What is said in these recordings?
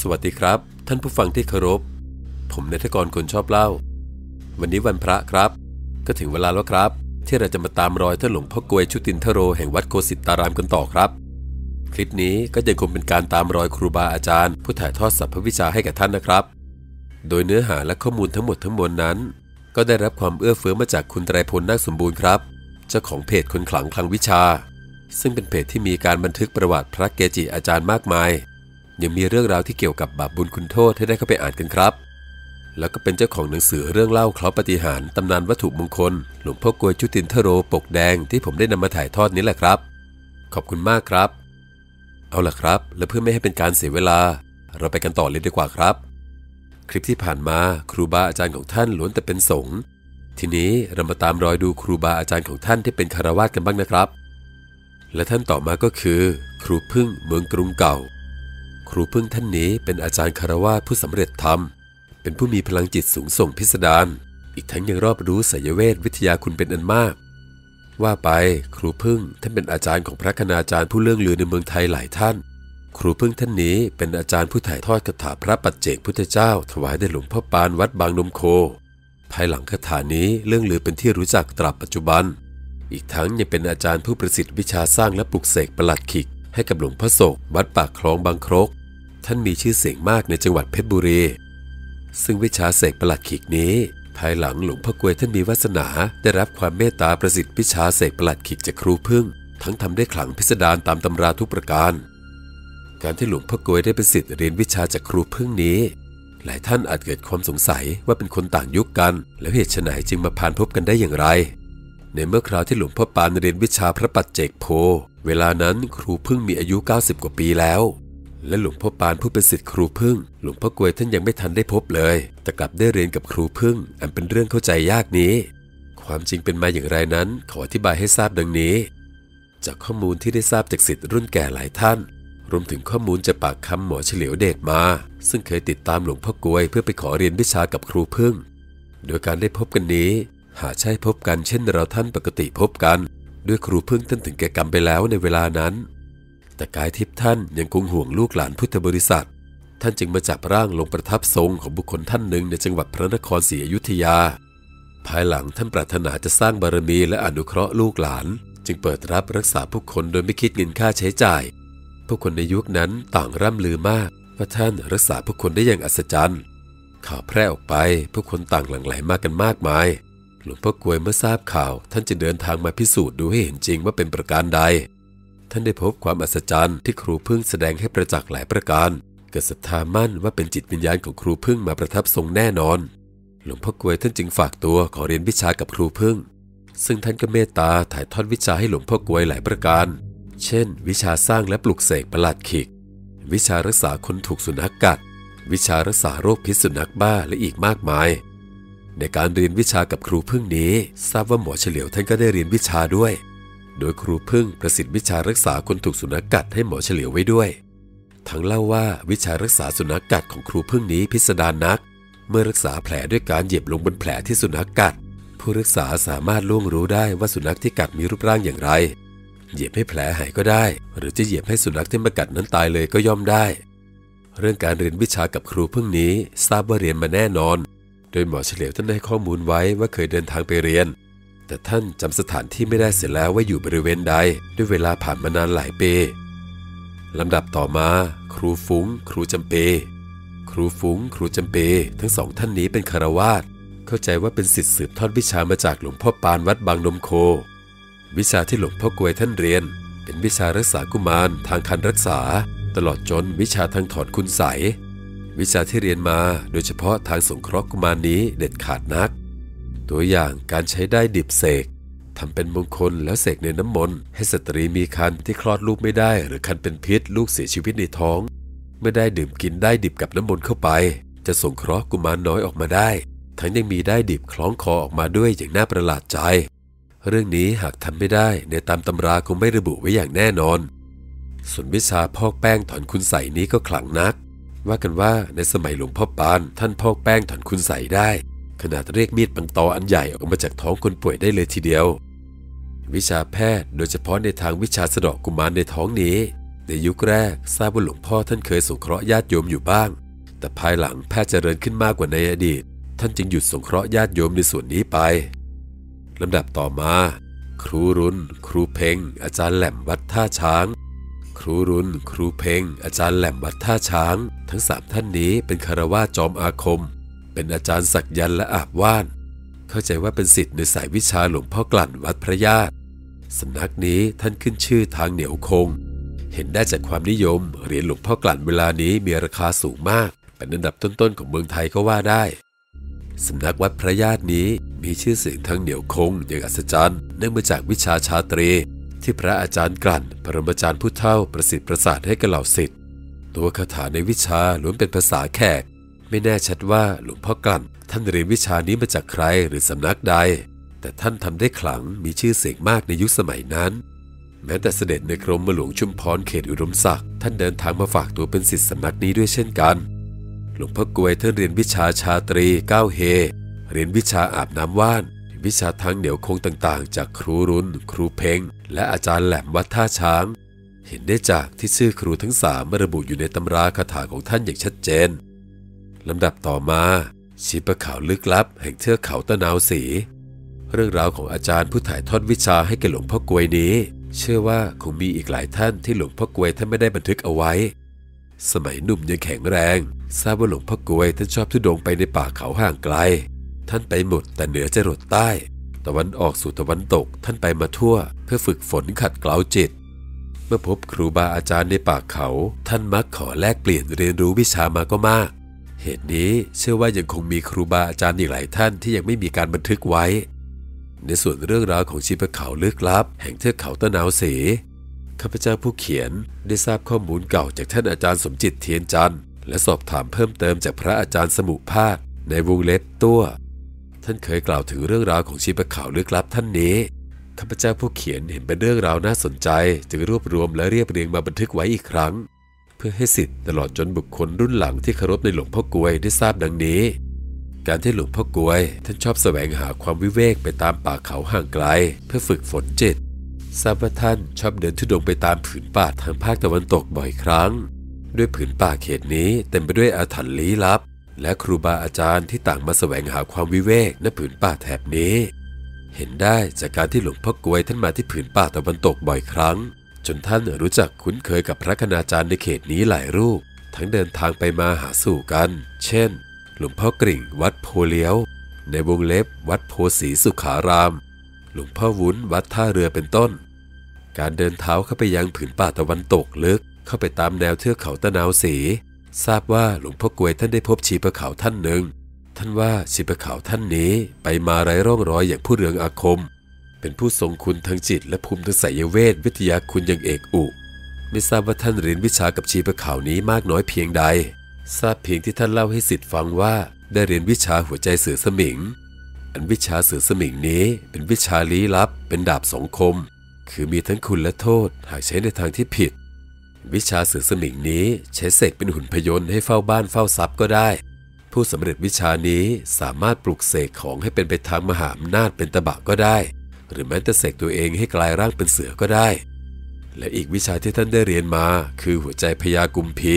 สวัสดีครับ ท่านผู้ฟังที่เคารพ ผมนายทกรคนชอบเล่า วันนี้วันพระครับ ก็ถึงเวลาแล้วครับ ที่เราจะมาตามรอยท่านหลวงพ่อกวยชุตินทโรแห่งวัดโกสิตารามกันต่อครับ คลิปนี้ก็ยังคงเป็นการตามรอยครูบาอาจารย์ ผู้ถ่ายทอดสัพพวิชาให้กับท่านนะครับ โดยเนื้อหาและข้อมูลทั้งหมดทั้งมวลนั้น ก็ได้รับความเอื้อเฟื้อมาจากคุณไตรพลนาคสมบูรณ์ครับ เจ้าของเพจคนขลังคลังวิชา ซึ่งเป็นเพจที่มีการบันทึกประวัติพระเกจิอาจารย์มากมาย ยังมีเรื่องราวที่เกี่ยวกับบาปบุญคุณโทษให้ได้เข้าไปอ่านกันครับ แล้วก็เป็นเจ้าของหนังสือเรื่องเล่าเคราะปฏิหารตำนานวัตถุมงคล หลวงพ่อกวยจุตินทโรปกแดงที่ผมได้นำมาถ่ายทอดนี้แหละครับ ขอบคุณมากครับ เอาล่ะครับ และเพื่อไม่ให้เป็นการเสียเวลา เราไปกันต่อเลยดีกว่าครับ คลิปที่ผ่านมาครูบาอาจารย์ของท่านล้วนแต่เป็นสงฆ์ทีนี้เรามาตามรอยดูครูบาอาจารย์ของท่านที่เป็นคารวาสกันบ้างนะครับ และท่านต่อมาก็คือ ครูพึ่งเมืองกรุงเก่า รูพึ่งท่านนี้เป็นอาจารย์คารวาผู้สำเร็จธรรม เป็นผู้มีพลังจิตสูงส่งพิสดาร อีกทั้งยังรอบรู้ไสยเวทวิทยาคุณเป็นอันมาก ว่าไปครูพึ่งท่านเป็นอาจารย์ของพระคณาจารย์ผู้เลื่องลือในเมืองไทยหลายท่าน ครูพึ่งท่านนี้เป็นอาจารย์ผู้ถ่ายทอดคาถาพระปัจเจกพุทธเจ้า ถวายแด่หลวงพ่อปานวัดบางนมโค ภายหลังคาถานี้เรื่องลือเป็นที่รู้จักตราบปัจจุบัน อีกทั้งยังเป็นอาจารย์ผู้ประสิทธิ์วิชาสร้างและปลุกเสกประหลัดขิกให้กับหลวงพ่อโศกวัดปากคลองบางครก ท่านมีชื่อเสียงมากในจังหวัดเพชรบุรี ซึ่งวิชาเสกประหลัดขิกนี้ ภายหลังหลวงพ่อกวยท่านมีวาสนาได้รับความเมตตาประสิทธิ์วิชาเสกประหลัดขิกจากครูพึ่ง ทั้งทำได้ขลังพิสดารตามตำราทุกประการ การที่หลวงพ่อกวยได้เป็นสิทธิ์เรียนวิชาจากครูพึ่งนี้ หลายท่านอาจเกิดความสงสัยว่าเป็นคนต่างยุคกัน แล้วเหตุไฉนจึงมาพานพบกันได้อย่างไรในเมื่อคราวที่หลวงพ่อปานเรียนวิชาพระปัจเจกโพ เวลานั้นครูพึ่งมีอายุ 90 กว่าปีแล้ว และหลวงพ่อปานผู้เป็นศิษย์ครูพึ่ง หลวงพ่อกวยท่านยังไม่ทันได้พบเลย แต่กลับได้เรียนกับครูพึ่ง อันเป็นเรื่องเข้าใจยากนี้ ความจริงเป็นมาอย่างไรนั้น ขออธิบายให้ทราบดังนี้ จากข้อมูลที่ได้ทราบจากศิษย์รุ่นแก่หลายท่าน รวมถึงข้อมูลจากปากคำหมอเฉลียวเดชมา ซึ่งเคยติดตามหลวงพ่อกวยเพื่อไปขอเรียนวิชากับครูพึ่ง โดยการได้พบกันนี้ หาใช่พบกันเช่นเราท่านปกติพบกัน ด้วยครูพึ่งท่านถึงแก่กรรมไปแล้วในเวลานั้น แต่กายทิพย์ท่านยังคงห่วงลูกหลานพุทธบริษัท ท่านจึงมาจับร่างลงประทับทรงของบุคคลท่านหนึ่งในจังหวัดพระนครศรีอยุธยา ภายหลังท่านปรารถนาจะสร้างบารมีและอนุเคราะห์ลูกหลาน จึงเปิดรับรักษาผู้คนโดยไม่คิดเงินค่าใช้จ่าย ผู้คนในยุคนั้นต่างร่ำลือมากว่าท่านรักษาผู้คนได้อย่างอัศจรรย์ ข่าวแพร่ออกไปผู้คนต่างหลั่งไหลมากันมากมาย หลวงพ่อกวยเมื่อทราบข่าว ท่านจึงเดินทางมาพิสูจน์ดูให้เห็นจริงว่าเป็นประการใด ท่านได้พบความอัศจรรย์ที่ครูพึ่งแสดงให้ประจักษ์หลายประการ เกิดศรัทธามั่นว่าเป็นจิตวิญญาณของครูพึ่งมาประทับทรงแน่นอน หลวงพ่อกวยท่านจึงฝากตัวขอเรียนวิชากับครูพึ่ง ซึ่งท่านก็เมตตาถ่ายทอดวิชาให้หลวงพ่อกวยหลายประการ เช่น วิชาสร้างและปลุกเสกประหลัดขิก วิชารักษาคนถูกสุนัขกกัด วิชารักษาโรคพิษสุนัขบ้าและอีกมากมายในการเรียนวิชากับครูพึ่งนี้ ทราบว่าหมอเฉลียวท่านก็ได้เรียนวิชาด้วย โดยครูพึ่งประสิทธิ์วิชารักษาคนถูกสุนัขกัดให้หมอเฉลียวไว้ด้วย ทั้งเล่าว่าวิชารักษาสุนัขกัดของครูพึ่งนี้พิสดารนัก เมื่อรักษาแผลด้วยการเหยียบลงบนแผลที่สุนัขกัด ผู้รักษาสามารถล่วงรู้ได้ว่าสุนัขที่กัดมีรูปร่างอย่างไร เหยียบให้แผลหายก็ได้ หรือจะเหยียบให้สุนัขที่มากัดนั้นตายเลยก็ย่อมได้ เรื่องการเรียนวิชากับครูพึ่งนี้ทราบว่าเรียนมาแน่นอน โดยหมอเฉลียวท่านให้ข้อมูลไว้ว่าเคยเดินทางไปเรียน แต่ท่านจำสถานที่ไม่ได้เสียแล้วว่าอยู่บริเวณใด ด้วยเวลาผ่านมานานหลายปีลำดับต่อมา ครูฟุ้ง ครูจำเป ครูฟุ้ง ครูจำเป ทั้งสองท่านนี้เป็นคารวาสเข้าใจว่าเป็นสิทธิสืบทอดวิชามาจากหลวงพ่อปานวัดบางนมโค วิชาที่หลวงพ่อกวยท่านเรียน เป็นวิชารักษากุมารทางคันรักษา ตลอดจนวิชาทางถอนคุณใสวิชาที่เรียนมาโดยเฉพาะทางสงเคราะห์กุมารนี้เด็ดขาดนัก ตัวอย่างการใช้ได้ดิบเสกทำเป็นมงคลแล้วเสกในน้ำมนต์ให้สตรีมีคันที่คลอดลูกไม่ได้ หรือคันเป็นพิษลูกเสียชีวิตในท้องเมื่อได้ดื่มกินได้ดิบกับน้ำมนต์เข้าไป จะส่งเคราะห์กุมารน้อยออกมาได้ ทั้งยังมีได้ดิบคล้องคอออกมาด้วยอย่างน่าประหลาดใจ เรื่องนี้หากทำไม่ได้ในตามตำราคงไม่ระบุไว้อย่างแน่นอน ส่วนวิชาพอกแป้งถอนคุณใสนี้ก็ขลังนัก ว่ากันว่าในสมัยหลวงพ่อปาน ท่านพอกแป้งถอนคุณใสได้ ขนาดเรียกมีดปังตออันใหญ่ออกมาจากท้องคนป่วยได้เลยทีเดียว วิชาแพทย์โดยเฉพาะในทางวิชาสะดาะกุมารในท้องนี้ ในยุคแรกทราบว่าหลวงพ่อท่านเคยสงเคราะห์ญาติโยมอยู่บ้าง แต่ภายหลังแพทย์เจริญขึ้นมากกว่าในอดีต ท่านจึงหยุดสงเคราะห์ญาติโยมในส่วนนี้ไปลำดับต่อมา ครูรุนครูเพ่งอาจารย์แหลมวัดท่าช้าง ครูรุนครูเพ่งอาจารย์แหลมวัดท่าช้าง ทั้งสามท่านนี้เป็นคารวาจอมอาคม เป็นอาจารย์สักยันและอาบว่าน เข้าใจว่าเป็นสิทธิ์ในสายวิชาหลวงพ่อกลั่นวัดพระญาติสำนักนี้ท่านขึ้นชื่อทางเหนียวคง เห็นได้จากความนิยมเหรียญหลวงพ่อกลั่นเวลานี้มีราคาสูงมาก เป็นอันดับต้นๆของเมืองไทยก็ว่าได้สำนักวัดพระญาตินี้มีชื่อเสียงทางเหนียวคงอย่างอัศจรรย์เนื่องมาจากวิชาชาตรี ที่พระอาจารย์กลั่น ปรมาจารย์ผู้เฒ่าประสิทธิ์ประสาทให้กับเหล่าศิษย์ตัวคาถาในวิชาล้วนเป็นภาษาแขก ไม่แน่ชัดว่าหลวงพ่อกลั่นท่านเรียนวิชานี้มาจากใครหรือสำนักใด แต่ท่านทำได้ขลังมีชื่อเสียงมากในยุคสมัยนั้น แม้แต่เสด็จในกรมหลวงชุมพรเขตอุดมศักดิ์ท่านเดินทางมาฝากตัวเป็นศิษย์สำนักนี้ด้วยเช่นกัน หลวงพ่อกวยท่านเรียนวิชาชาตรีก้าวเฮ เรียนวิชาอาบน้ำว่าน วิชาทางเหนียวคงต่างๆ จากครูรุนครูเพงและอาจารย์แหลมวัดท่าช้างเห็นได้จากที่ชื่อครูทั้งสามระบุอยู่ในตำราคาถาของท่านอย่างชัดเจน ลำดับต่อมาชีปะขาวลึกลับ แห่งเทือกเขาตะนาวสี เรื่องราวของอาจารย์ผู้ถ่ายทอดวิชาให้แก่หลวงพ่อกวยนี้ เชื่อว่าคงมีอีกหลายท่านที่หลวงพ่อกวยท่านไม่ได้บันทึกเอาไว้ สมัยหนุ่มยังแข็งแรง ทราบว่าหลวงพ่อกวยท่านชอบทุดงไปในป่าเขาห่างไกล ท่านไปหมดแต่เหนือจรดใต้ ตะวันออกสู่ตะวันตกท่านไปมาทั่ว เพื่อฝึกฝนขัดเกลาจิตเมื่อพบครูบาอาจารย์ในป่าเขา ท่านมักขอแลกเปลี่ยนเรียนรู้วิชามาก็มาก เหตุนี้เชื่อว่ายังคงมีครูบาอาจารย์อีกหลายท่านที่ยังไม่มีการบันทึกไว้ ในส่วนเรื่องราวของชีพเขาลึกลับ แห่งเทือกเขาตะนาวเสข้าพเจ้าผู้เขียนได้ทราบข้อมูลเก่าจากท่านอาจารย์สมจิตเทียนจันทร์และสอบถามเพิ่มเติมจากพระอาจารย์สมุภาคในวงเล็บตัว ท่านเคยกล่าวถึงเรื่องราวของชีพเขาลึกลับท่านนี้ข้าพเจ้าผู้เขียนเห็นเป็นเรื่องราวน่าสนใจ จึงรวบรวมและเรียบเรียงมาบันทึกไว้อีกครั้ง พื่อให้สิทธิ์ตลอดจนบุคคลรุ่นหลังที่เคารพในหลวงพ่อกวยได้ทราบดังนี้ การที่หลวงพ่อกวย ท่านชอบแสวงหาความวิเวกไปตามป่าเขาห่างไกล เพื่อฝึกฝนจิตทราบว่าท่านชอบเดินทุดงไปตามผืนป่าทางภาคตะวันตกบ่อยครั้ง ด้วยผืนป่าเขตนี้เต็มไปด้วยอาถรรพ์ลี้ลับ และครูบาอาจารย์ที่ต่างมาแสวงหาความวิเวกณผืนป่าแถบนี้ เห็นได้จากการที่หลวงพ่อกวยท่านมาที่ผืนป่าตะวันตกบ่อยครั้ง จนท่านรู้จักคุ้นเคยกับพระคณาจารย์ในเขตนี้หลายรูป ทั้งเดินทางไปมาหาสู่กัน เช่น หลวงพ่อกริ่งวัดโพเลี้ยว ในวงเล็บวัดโพสีสุขาราม หลวงพ่อวุ้นวัดท่าเรือเป็นต้น การเดินเท้าเข้าไปยังผืนป่าตะวันตกลึก เข้าไปตามแนวเทือกเขาตะนาวสี ทราบว่าหลวงพ่อกวยท่านได้พบชีปะขาท่านหนึ่ง ท่านว่าชีปะขาท่านนี้ไปมาไร้ร่องรอยอย่างผู้เรืองอาคม เป็นผู้ทรงคุณทางจิต และภูมิทางสายเวทวิทยาคุณอย่างเอกอุ ไม่ทราบว่าท่านเรียนวิชากับชีปะขาวนี้มากน้อยเพียงใด ทราบเพียงที่ท่านเล่าให้สิทธิ์ฟังว่าได้เรียนวิชาหัวใจเสือสมิง อันวิชาเสือสมิงนี้เป็นวิชาลี้ลับ เป็นดาบสองคม คือมีทั้งคุณและโทษหากใช้ในทางที่ผิด วิชาเสือสมิงนี้ใช้เสกเป็นหุ่นพยนต์ให้เฝ้าบ้านเฝ้าทรัพย์ก็ได้ผู้สำเร็จวิชานี้สามารถปลุกเสกของให้เป็นไปทางมหาอำนาจเป็นตบะก็ได้ หรือแม้แต่เสกตัวเองให้กลายร่างเป็นเสือก็ได้ และอีกวิชาที่ท่านได้เรียนมา คือหัวใจพยากุมพี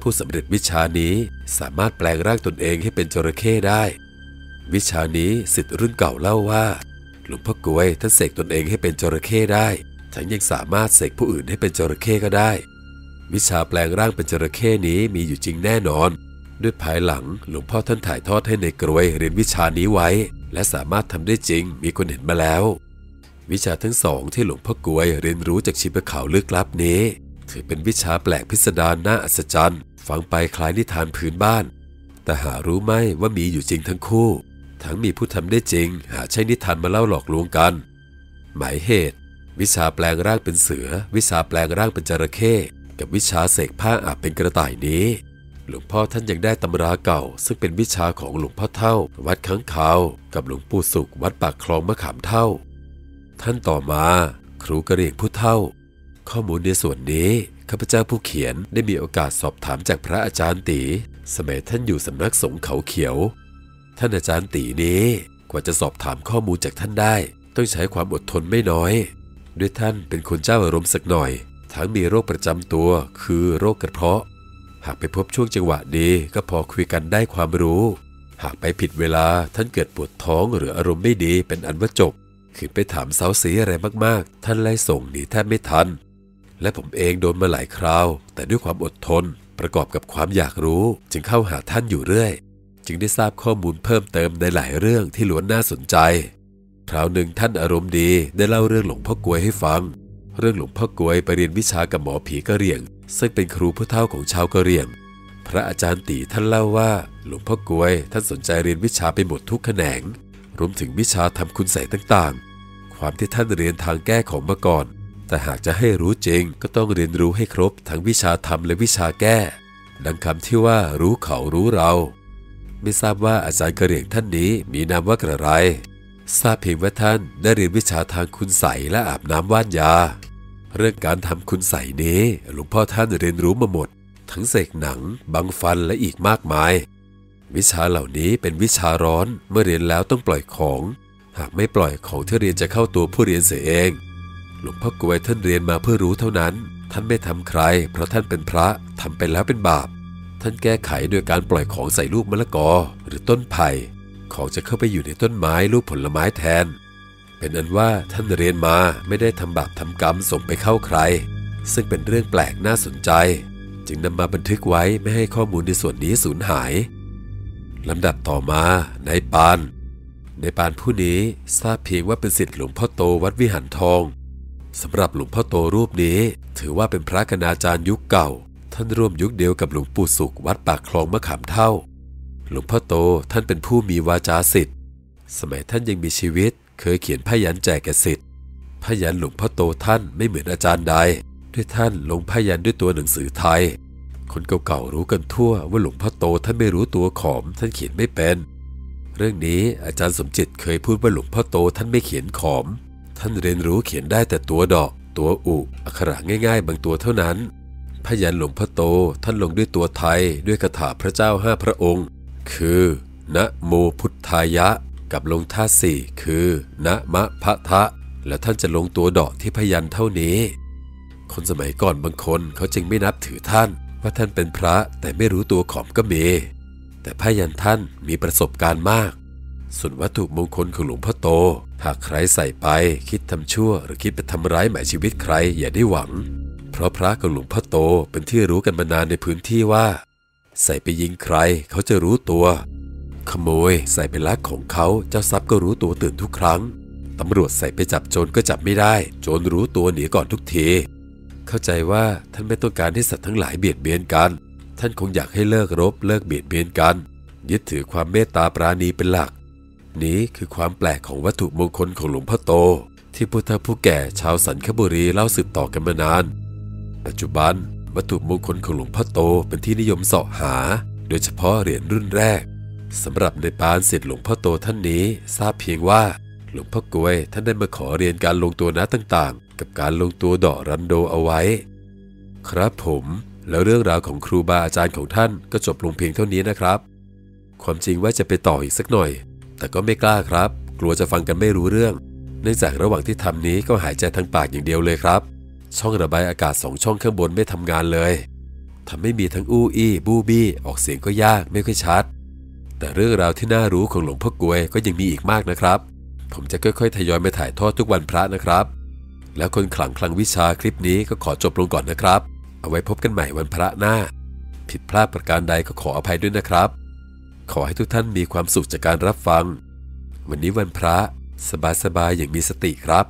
ผู้สำเร็จวิชานี้สามารถแปลงร่างตนเองให้เป็นจระเข้ได้ วิชานี้สิทธิ์รุ่นเก่าเล่าว่า หลวงพ่อกวยท่านเสกตนเองให้เป็นจระเข้ได้ทั้งยังสามารถเสกผู้อื่นให้เป็นจระเข้ก็ได้ วิชาแปลงร่างเป็นจระเข้นี้มีอยู่จริงแน่นอน ด้วยภายหลังหลวงพ่อท่านถ่ายทอดให้ในกรวยเรียนวิชานี้ไว้ และสามารถทำได้จริงมีคนเห็นมาแล้ว วิชาทั้งสองที่หลวงพ่อกวยเรียนรู้จากชีพเขาลึกลับนี้ ถือเป็นวิชาแปลกพิสดารน่าอัศจรรย์ฟังไปคล้ายนิทานพื้นบ้าน แต่หารู้ไหมว่ามีอยู่จริงทั้งคู่ ทั้งมีผู้ทำได้จริง หาใช่นิทานมาเล่าหลอกลวงกัน หมายเหตุ วิชาแปลงร่างเป็นเสือ วิชาแปลงร่างเป็นจระเข้กับวิชาเสกผ้าอาบเป็นกระต่ายนี้ หลวงพ่อท่านยังได้ตำราเก่า ซึ่งเป็นวิชาของหลวงพ่อเท่า วัดข้างขาวกับหลวงปู่สุขวัดปากคลองมะขามเท่า ท่านต่อมาครูกระเรียงผู้เท่า ข้อมูลในส่วนนี้ข้าพเจ้าผู้เขียนได้มีโอกาสสอบถามจากพระอาจารย์ตี สมัยท่านอยู่สำนักสงฆ์เขาเขียว ท่านอาจารย์ตีนี้กว่าจะสอบถามข้อมูลจากท่านได้ ต้องใช้ความอดทนไม่น้อย ด้วยท่านเป็นคนเจ้าอารมณ์สักหน่อย ทั้งมีโรคประจำตัวคือโรคกระเพาะ หากไปพบช่วงจังหวะดีก็พอคุยกันได้ความรู้ หากไปผิดเวลาท่านเกิดปวดท้องหรืออารมณ์ไม่ดีเป็นอันว่าจบขืนไปถามเสาสีอะไรมากๆ ท่านไล่ส่งหนีแทบไม่ทัน และผมเองโดนมาหลายคราว แต่ด้วยความอดทน ประกอบกับความอยากรู้ จึงเข้าหาท่านอยู่เรื่อย จึงได้ทราบข้อมูลเพิ่มเติมในหลายเรื่องที่ล้วนน่าสนใจ คราวหนึ่งท่านอารมณ์ดีได้เล่าเรื่องหลวงพ่อกวยให้ฟัง เรื่องหลวงพ่อกวยไปเรียนวิชากับหมอผีกะเรียง ซึ่งเป็นครูผู้เฒ่าของชาวกะเหรี่ยง พระอาจารย์ตีท่านเล่าว่า หลวงพ่อกวยท่านสนใจเรียนวิชาไปหมดทุกแขนง รวมถึงวิชาทำคุณใส่ต่างๆ ความที่ท่านเรียนทางแก้ของมาก่อน แต่หากจะให้รู้จริงก็ต้องเรียนรู้ให้ครบทั้งวิชาทำและวิชาแก้ดังคำที่ว่ารู้เขารู้เรา ไม่ทราบว่าอาจารย์กะเหรี่ยงท่านนี้มีนามว่ากระไร ทราบเพียงว่าท่านได้เรียนวิชาทางคุณใสและอาบน้ำว่านยา เรื่องการทำคุณใสนี้หลวงพ่อท่านเรียนรู้มาหมด ทั้งเสกหนัง บังฟันและอีกมากมาย วิชาเหล่านี้เป็นวิชาร้อนเมื่อเรียนแล้วต้องปล่อยของ หากไม่ปล่อยของที่เรียนจะเข้าตัวผู้เรียนเสียเอง หลวงพ่อกวยท่านเรียนมาเพื่อรู้เท่านั้น ท่านไม่ทำใคร เพราะท่านเป็นพระทำไปแล้วเป็นบาป ท่านแก้ไขโดยการปล่อยของใส่ลูกมะละกอหรือต้นไผ่ของจะเข้าไปอยู่ในต้นไม้ลูกผลไม้แทน เป็นอันว่าท่านเรียนมาไม่ได้ทำบาปทำกรรมส่งไปเข้าใคร ซึ่งเป็นเรื่องแปลกน่าสนใจ จึงนำมาบันทึกไว้ไม่ให้ข้อมูลในส่วนนี้สูญหายลำดับต่อมานายปานนายปานผู้นี้ทราบเพียงว่าเป็นศิษย์หลวงพ่อโตวัดวิหารทองสำหรับหลวงพ่อโตรูปนี้ ถือว่าเป็นพระคณาจารย์ยุคเก่า ท่านร่วมยุคเดียวกับหลวงปู่สุขวัดปากคลองมะขามเท่า หลวงพ่อโตท่านเป็นผู้มีวาจาสิทธิ์สมัยท่านยังมีชีวิต เคยเขียนพยันแจกแก่สิทธิ์พยันหลวงพ่อโตท่านไม่เหมือนอาจารย์ใดด้วยท่านลงพยันด้วยตัวหนังสือไทย คนเก่าๆรู้กันทั่วว่าหลวงพ่อโตท่านไม่รู้ตัวขอมท่านเขียนไม่เป็น เรื่องนี้อาจารย์สมจิตเคยพูดว่าหลวงพ่อโตท่านไม่เขียนขอม ท่านเรียนรู้เขียนได้แต่ตัวดอก ตัวอุอักขระง่ายๆ บางตัวเท่านั้น พยันหลวงพ่อโตท่านลงด้วยตัวไทยด้วยคาถาพระเจ้าห้าพระองค์ คือ นะโมพุทธายะ กับลงท่าสี่คือ นะมะพะทะ แล้วท่านจะลงตัวดอกที่พยันเท่านี้ คนสมัยก่อนบางคนเขาจึงไม่นับถือท่าน ว่าท่านเป็นพระแต่ไม่รู้ตัวขอมก็มีแต่พยันท่านมีประสบการณ์มาก ส่วนวัตถุมงคลของหลวงพ่อโต หากใครใส่ไปคิดทำชั่ว หรือคิดไปทำร้ายหมายชีวิตใครอย่าได้หวัง เพราะพระกับหลวงพ่อโตเป็นที่รู้กันมานานในพื้นที่ว่า ใส่ไปยิงใครเขาจะรู้ตัว ขโมยใส่ไปลักของเขาเจ้าทรัพย์ก็รู้ตัวตื่นทุกครั้ง ตำรวจใส่ไปจับโจรก็จับไม่ได้ โจรรู้ตัวหนีก่อนทุกที เข้าใจว่าท่านไม่ต้องการให้สัตว์ทั้งหลายเบียดเบียนกัน ท่านคงอยากให้เลิกรบเลิกเบียดเบียนกัน ยึดถือความเมตตาปราณีเป็นหลัก นี้คือความแปลกของวัตถุมงคลของหลวงพ่อโต ที่พุทธผู้แก่ชาวสันคบุรีเล่าสืบต่อกันมานาน ปัจจุบัน วัตถุมงคลของหลวงพ่อโตเป็นที่นิยมเสาะหา โดยเฉพาะเหรียญรุ่นแรก สำหรับในปานศิษย์หลวงพ่อโตท่านนี้ทราบเพียงว่า หลวงพ่อกวยท่านได้มาขอเรียนการลงตัวนะต่างๆ กับการลงตัวดอกรันโดเอาไว้ ครับผมแล้วเรื่องราวของครูบาอาจารย์ของท่านก็จบลงเพียงเท่านี้นะครับ ความจริงว่าจะไปต่ออีกสักหน่อย แต่ก็ไม่กล้าครับ กลัวจะฟังกันไม่รู้เรื่อง เนื่องจากระหว่างที่ทำนี้ก็หายใจทางปากอย่างเดียวเลยครับ ช่องระบายอากาศสองช่องข้างบนไม่ทำงานเลยทำให้มีทั้งอู้อี้บูบี้ออกเสียงก็ยากไม่ค่อยชัด แต่เรื่องราวที่น่ารู้ของหลวงพ่อกวยก็ยังมีอีกมากนะครับ ผมจะค่อยๆทยอยมาถ่ายทอดทุกวันพระนะครับ แล้วคนขลังคลังวิชาคลิปนี้ก็ขอจบลงก่อนนะครับ เอาไว้พบกันใหม่วันพระหน้า ผิดพลาดประการใดก็ขออภัยด้วยนะครับ ขอให้ทุกท่านมีความสุขจากการรับฟัง วันนี้วันพระสบายๆอย่างมีสติครับ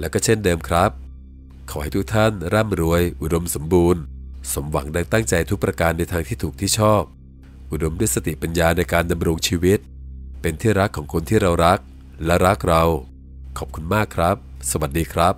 แล้วก็เช่นเดิมครับ ขอให้ทุกท่านร่ำรวย อุดมสมบูรณ์ สมหวังดังตั้งใจทุกประการในทางที่ถูกที่ชอบ อุดมด้วยสติปัญญาในการดำรงชีวิต เป็นที่รักของคนที่เรารักและรักเรา ขอบคุณมากครับ สวัสดีครับ